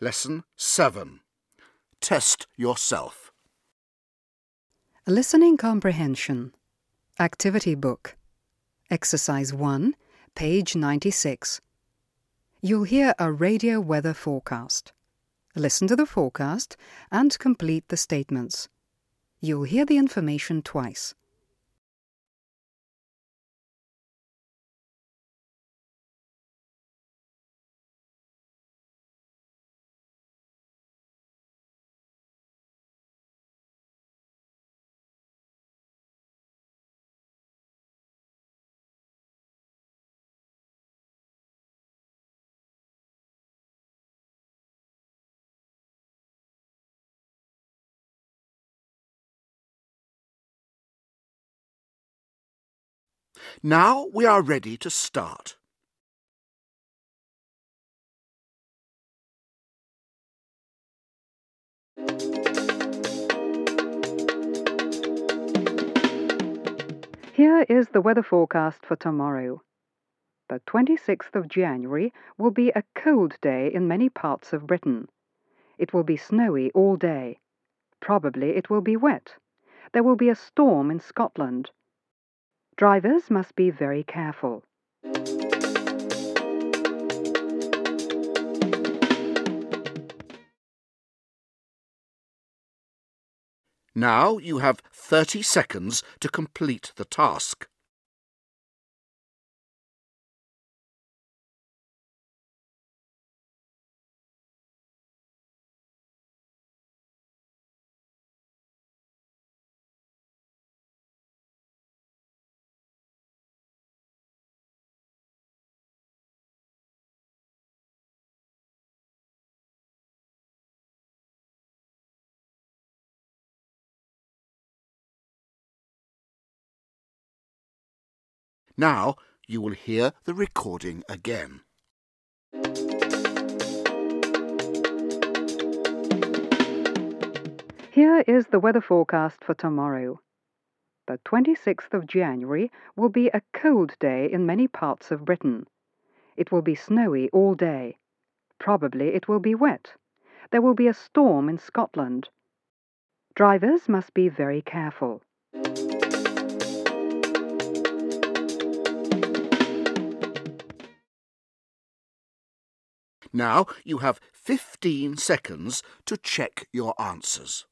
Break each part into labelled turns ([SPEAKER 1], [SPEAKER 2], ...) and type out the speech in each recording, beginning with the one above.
[SPEAKER 1] Lesson 7. Test yourself.
[SPEAKER 2] Listening Comprehension. Activity Book. Exercise 1, page 96. You'll hear a radio weather forecast. Listen to the forecast and complete the statements. You'll hear the information twice.
[SPEAKER 1] Now we are ready to start.
[SPEAKER 2] Here is the weather forecast for tomorrow. The 26th of January will be a cold day in many parts of Britain. It will be snowy all day. Probably it will be wet. There will be a storm in Scotland. Drivers must be very careful.
[SPEAKER 1] Now you have 30 seconds to complete the task. Now you will hear the recording again.
[SPEAKER 2] Here is the weather forecast for tomorrow. The 26th of January will be a cold day in many parts of Britain. It will be snowy all day. Probably it will be wet. There will be a storm in Scotland. Drivers must be very careful.
[SPEAKER 1] Now you have 15 seconds to check your answers.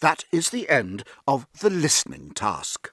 [SPEAKER 1] That is the end of the listening task.